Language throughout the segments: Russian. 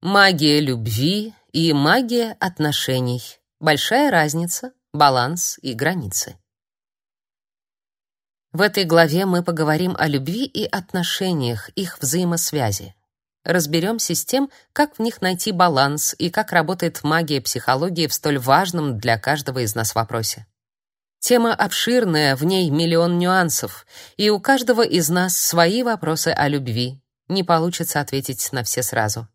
Магия любви и магия отношений. Большая разница, баланс и границы. В этой главе мы поговорим о любви и отношениях, их взаимосвязи. Разберемся с тем, как в них найти баланс и как работает магия психологии в столь важном для каждого из нас вопросе. Тема обширная, в ней миллион нюансов, и у каждого из нас свои вопросы о любви. Не получится ответить на все сразу.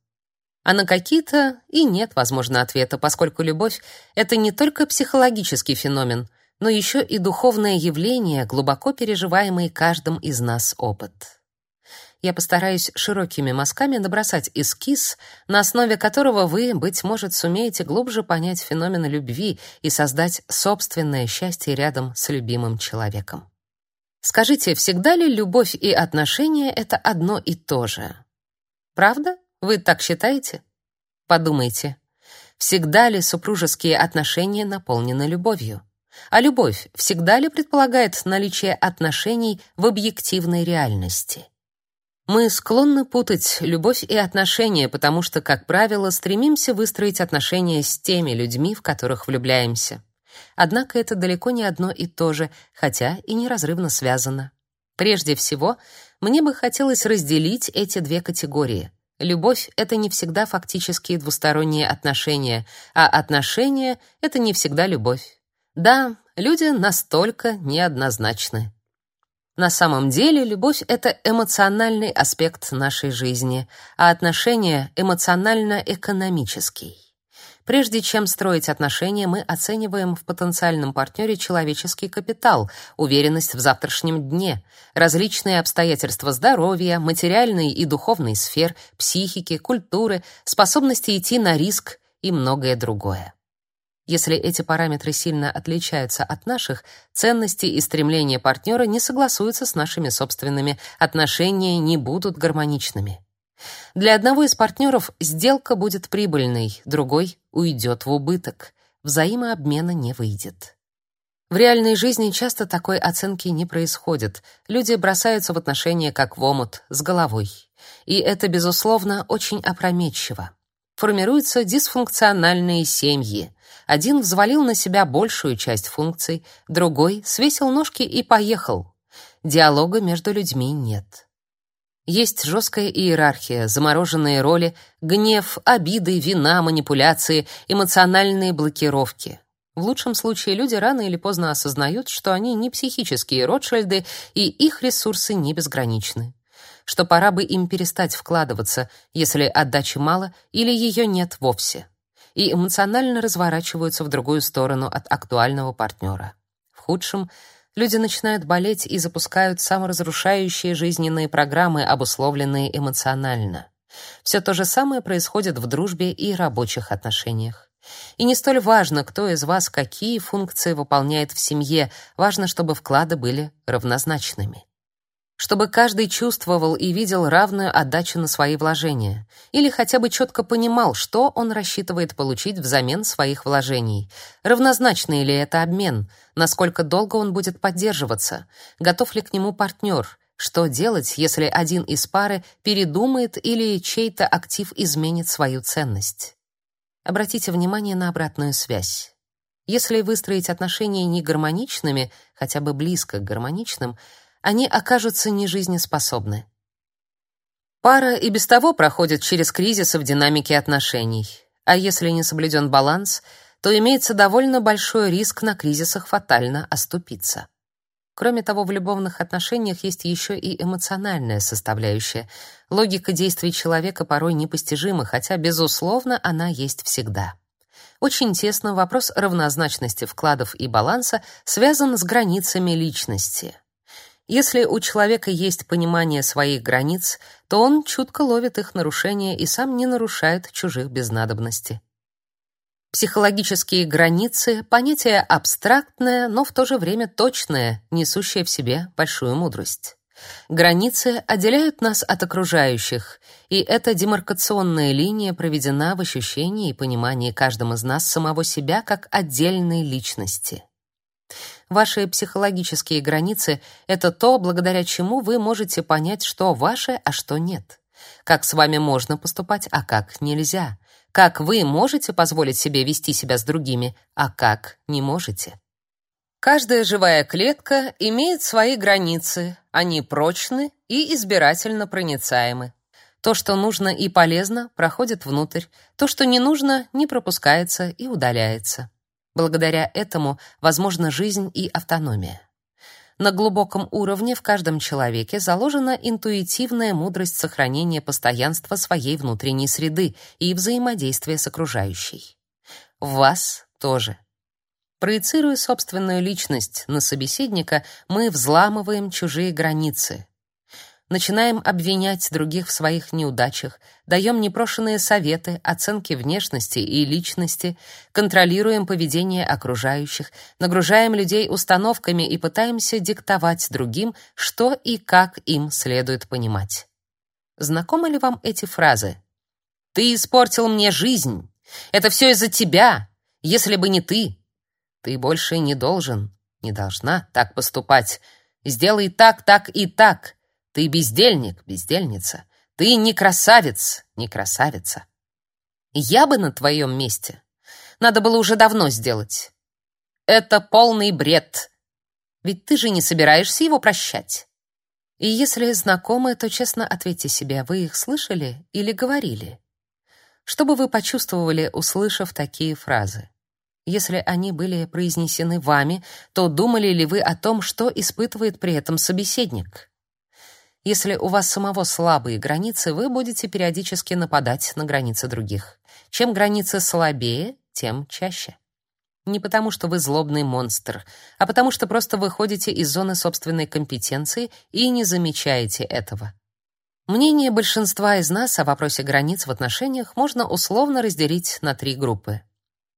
А на какие-то и нет, возможно, ответа, поскольку любовь — это не только психологический феномен, но еще и духовное явление, глубоко переживаемый каждым из нас опыт. Я постараюсь широкими мазками набросать эскиз, на основе которого вы, быть может, сумеете глубже понять феномен любви и создать собственное счастье рядом с любимым человеком. Скажите, всегда ли любовь и отношения — это одно и то же? Правда? Вы так считаете? Подумайте, всегда ли супружеские отношения наполнены любовью? А любовь всегда ли предполагает наличие отношений в объективной реальности? Мы склонны путать любовь и отношения, потому что, как правило, стремимся выстроить отношения с теми людьми, в которых влюбляемся. Однако это далеко не одно и то же, хотя и неразрывно связано. Прежде всего, мне бы хотелось разделить эти две категории. Любовь — это не всегда фактические двусторонние отношения, а отношения — это не всегда любовь. Да, люди настолько неоднозначны. На самом деле, любовь — это эмоциональный аспект нашей жизни, а отношения — эмоционально-экономический. Прежде чем строить отношения, мы оцениваем в потенциальном партнере человеческий капитал, уверенность в завтрашнем дне, различные обстоятельства здоровья, материальной и духовной сфер, психики, культуры, способности идти на риск и многое другое. Если эти параметры сильно отличаются от наших, ценности и стремления партнера не согласуются с нашими собственными, отношения не будут гармоничными. Для одного из партнеров сделка будет прибыльной, другой уйдет в убыток. Взаимообмена не выйдет. В реальной жизни часто такой оценки не происходит. Люди бросаются в отношения как в омут, с головой. И это, безусловно, очень опрометчиво. Формируются дисфункциональные семьи. Один взвалил на себя большую часть функций, другой свесил ножки и поехал. Диалога между людьми нет. Есть жесткая иерархия, замороженные роли, гнев, обиды, вина, манипуляции, эмоциональные блокировки. В лучшем случае люди рано или поздно осознают, что они не психические Ротшильды и их ресурсы не безграничны. Что пора бы им перестать вкладываться, если отдачи мало или ее нет вовсе. И эмоционально разворачиваются в другую сторону от актуального партнера. В худшем — люди начинают болеть и запускают саморазрушающие жизненные программы, обусловленные эмоционально. Все то же самое происходит в дружбе и рабочих отношениях. И не столь важно, кто из вас какие функции выполняет в семье, важно, чтобы вклады были равнозначными чтобы каждый чувствовал и видел равную отдачу на свои вложения, или хотя бы четко понимал, что он рассчитывает получить взамен своих вложений. Равнозначный ли это обмен, насколько долго он будет поддерживаться, готов ли к нему партнер, что делать, если один из пары передумает или чей-то актив изменит свою ценность. Обратите внимание на обратную связь. Если выстроить отношения негармоничными, хотя бы близко к гармоничным, они окажутся нежизнеспособны. Пара и без того проходит через кризисы в динамике отношений, а если не соблюден баланс, то имеется довольно большой риск на кризисах фатально оступиться. Кроме того, в любовных отношениях есть еще и эмоциональная составляющая. Логика действий человека порой непостижима, хотя, безусловно, она есть всегда. Очень тесно вопрос равнозначности вкладов и баланса связан с границами личности. Если у человека есть понимание своих границ, то он чутко ловит их нарушения и сам не нарушает чужих без надобности. Психологические границы — понятие абстрактное, но в то же время точное, несущее в себе большую мудрость. Границы отделяют нас от окружающих, и эта демаркационная линия проведена в ощущении и понимании каждым из нас самого себя как отдельной личности. Ваши психологические границы — это то, благодаря чему вы можете понять, что ваше, а что нет. Как с вами можно поступать, а как нельзя. Как вы можете позволить себе вести себя с другими, а как не можете. Каждая живая клетка имеет свои границы, они прочны и избирательно проницаемы. То, что нужно и полезно, проходит внутрь, то, что не нужно, не пропускается и удаляется. Благодаря этому возможна жизнь и автономия. На глубоком уровне в каждом человеке заложена интуитивная мудрость сохранения постоянства своей внутренней среды и взаимодействия с окружающей. В вас тоже. Проецируя собственную личность на собеседника, мы взламываем чужие границы, начинаем обвинять других в своих неудачах, даем непрошенные советы, оценки внешности и личности, контролируем поведение окружающих, нагружаем людей установками и пытаемся диктовать другим, что и как им следует понимать. Знакомы ли вам эти фразы? «Ты испортил мне жизнь! Это все из-за тебя! Если бы не ты! Ты больше не должен, не должна так поступать! Сделай так, так и так!» Ты бездельник, бездельница. Ты не красавец, не красавица. Я бы на твоем месте. Надо было уже давно сделать. Это полный бред. Ведь ты же не собираешься его прощать. И если знакомы, то честно ответьте себе, вы их слышали или говорили? Что бы вы почувствовали, услышав такие фразы? Если они были произнесены вами, то думали ли вы о том, что испытывает при этом собеседник? Если у вас самого слабые границы, вы будете периодически нападать на границы других. Чем границы слабее, тем чаще. Не потому, что вы злобный монстр, а потому что просто выходите из зоны собственной компетенции и не замечаете этого. Мнение большинства из нас о вопросе границ в отношениях можно условно разделить на три группы.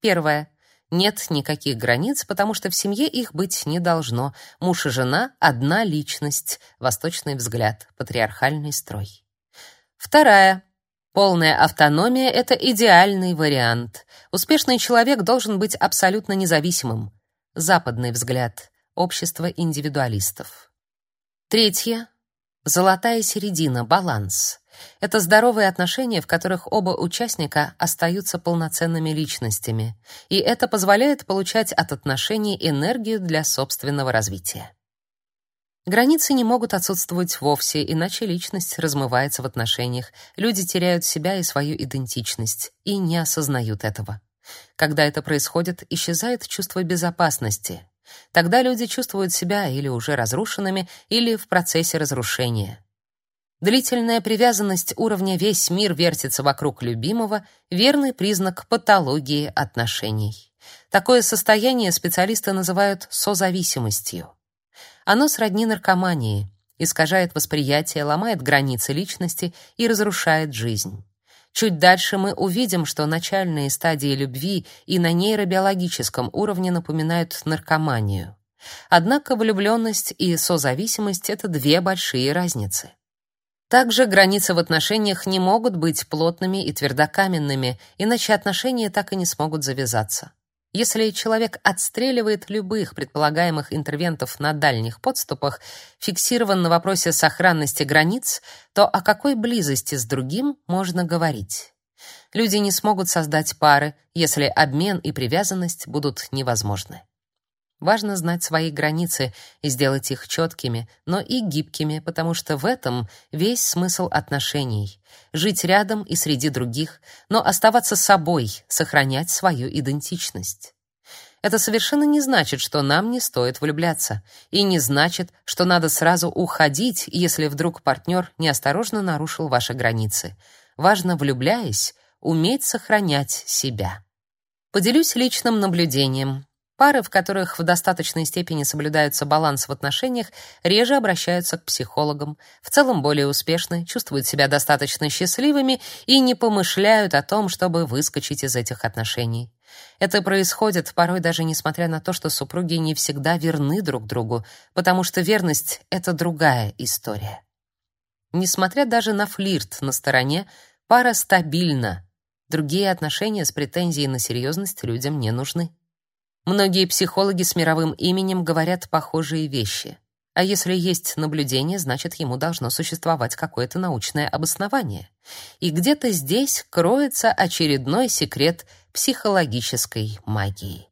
Первая нет никаких границ, потому что в семье их быть не должно. Муж и жена — одна личность, восточный взгляд, патриархальный строй. Вторая. Полная автономия — это идеальный вариант. Успешный человек должен быть абсолютно независимым. Западный взгляд, общество индивидуалистов. Третье. Золотая середина, баланс. Это здоровые отношения, в которых оба участника остаются полноценными личностями, и это позволяет получать от отношений энергию для собственного развития. Границы не могут отсутствовать вовсе, иначе личность размывается в отношениях, люди теряют себя и свою идентичность и не осознают этого. Когда это происходит, исчезает чувство безопасности. Тогда люди чувствуют себя или уже разрушенными, или в процессе разрушения. Длительная привязанность уровня «весь мир вертится вокруг любимого» — верный признак патологии отношений. Такое состояние специалисты называют созависимостью. Оно сродни наркомании, искажает восприятие, ломает границы личности и разрушает жизнь. Чуть дальше мы увидим, что начальные стадии любви и на нейробиологическом уровне напоминают наркоманию. Однако влюбленность и созависимость — это две большие разницы. Также границы в отношениях не могут быть плотными и твердокаменными, иначе отношения так и не смогут завязаться. Если человек отстреливает любых предполагаемых интервентов на дальних подступах, фиксирован на вопросе сохранности границ, то о какой близости с другим можно говорить? Люди не смогут создать пары, если обмен и привязанность будут невозможны. Важно знать свои границы и сделать их четкими, но и гибкими, потому что в этом весь смысл отношений. Жить рядом и среди других, но оставаться собой, сохранять свою идентичность. Это совершенно не значит, что нам не стоит влюбляться, и не значит, что надо сразу уходить, если вдруг партнер неосторожно нарушил ваши границы. Важно, влюбляясь, уметь сохранять себя. Поделюсь личным наблюдением. Пары, в которых в достаточной степени соблюдается баланс в отношениях, реже обращаются к психологам, в целом более успешны, чувствуют себя достаточно счастливыми и не помышляют о том, чтобы выскочить из этих отношений. Это происходит порой даже несмотря на то, что супруги не всегда верны друг другу, потому что верность — это другая история. Несмотря даже на флирт на стороне, пара стабильна. Другие отношения с претензией на серьезность людям не нужны. Многие психологи с мировым именем говорят похожие вещи. А если есть наблюдение, значит, ему должно существовать какое-то научное обоснование. И где-то здесь кроется очередной секрет психологической магии.